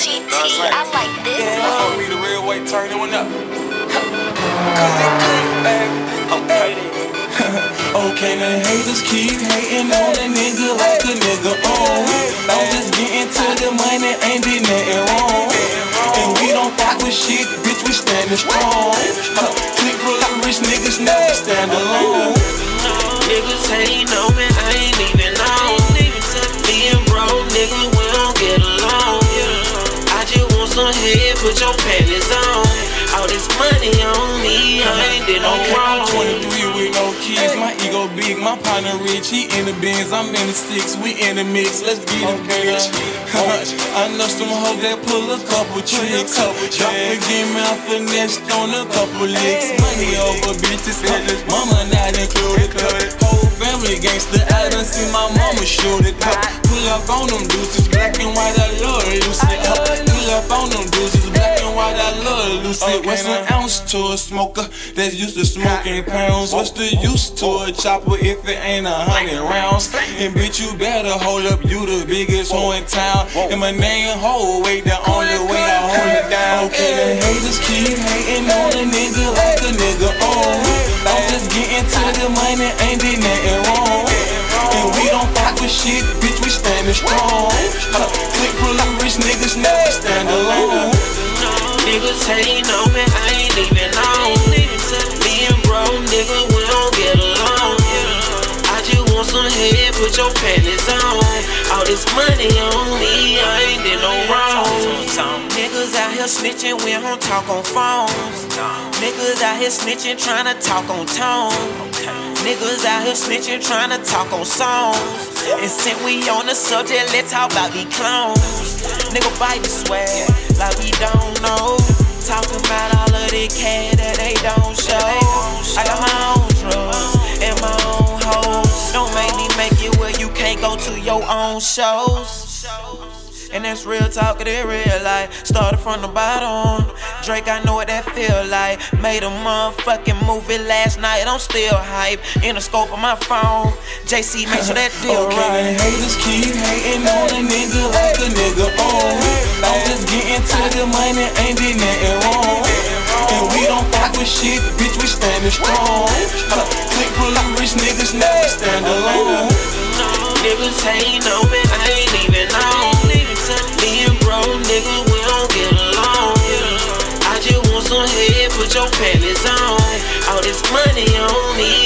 GT, I like this Yeah, for me the real way, turn it one up. Okay then. Okay, the haters keep hating on a nigga like a nigga on. I'm just getting to the money, ain't did nothing wrong. And we don't fuck with shit, bitch, we standing strong. Clique full of rich niggas, never stand alone. Put your panties on. All this money on me, I ain't did no Okay, I'm 23 with no kids. My ego big, my partner rich. He in the bins, I'm in the six. We in the mix. Let's get it, bitch. I know some hoes that pull a couple tricks. Don't forget me, I finessed on a couple licks. Money over bitches, mama not included. Whole family gangster. I done see my mama shoot it. Pull up on them deuces, black and white. I love Lucy. Pull up on them deuces, black and white. Lucy. Oh, what's an ounce to a smoker that's used to smoking pounds? What's the use to a chopper if it ain't a hundred rounds? And bitch, you better hold up, you the biggest hoe in town. And my name whole weight, the only way I hold it down. Okay, the haters keep hating on a nigga like a nigga on. I'm just getting to the money, ain't did nothing wrong. And we don't fuck with shit, bitch, we standing strong. Clique of rich niggas, never stand alone. Niggas hating on me, I ain't even know. Me and bro, nigga, we don't get along. I just want some head, put your panties on. All this money on me, I ain't did no wrong. Niggas out here snitching, we don't talk on phones. Niggas out here snitching, tryna talk on tone. Niggas out here snitching, tryna talk on songs. And since we on the subject, let's talk about these clones. Nigga bite the swag like we don't know. Talking about all of the cash that they don't show. I got my own drugs and my own hoes. Don't make me make it where you can't go to your own shows. And that's real talk, of it is real life. Started from the bottom. Drake, I know what that feel like. Made a motherfucking movie last night. I'm still hype. In the scope of my phone. JC, make sure that deal Okay, right. with the money ain't did nothing wrong. And we don't fuck with shit, bitch, we standing strong. Clique for the rich niggas, never stand alone. Niggas ain't know it, I ain't even on Me and bro, nigga, we don't get along. I just want some head, put your panties on. All this money on me.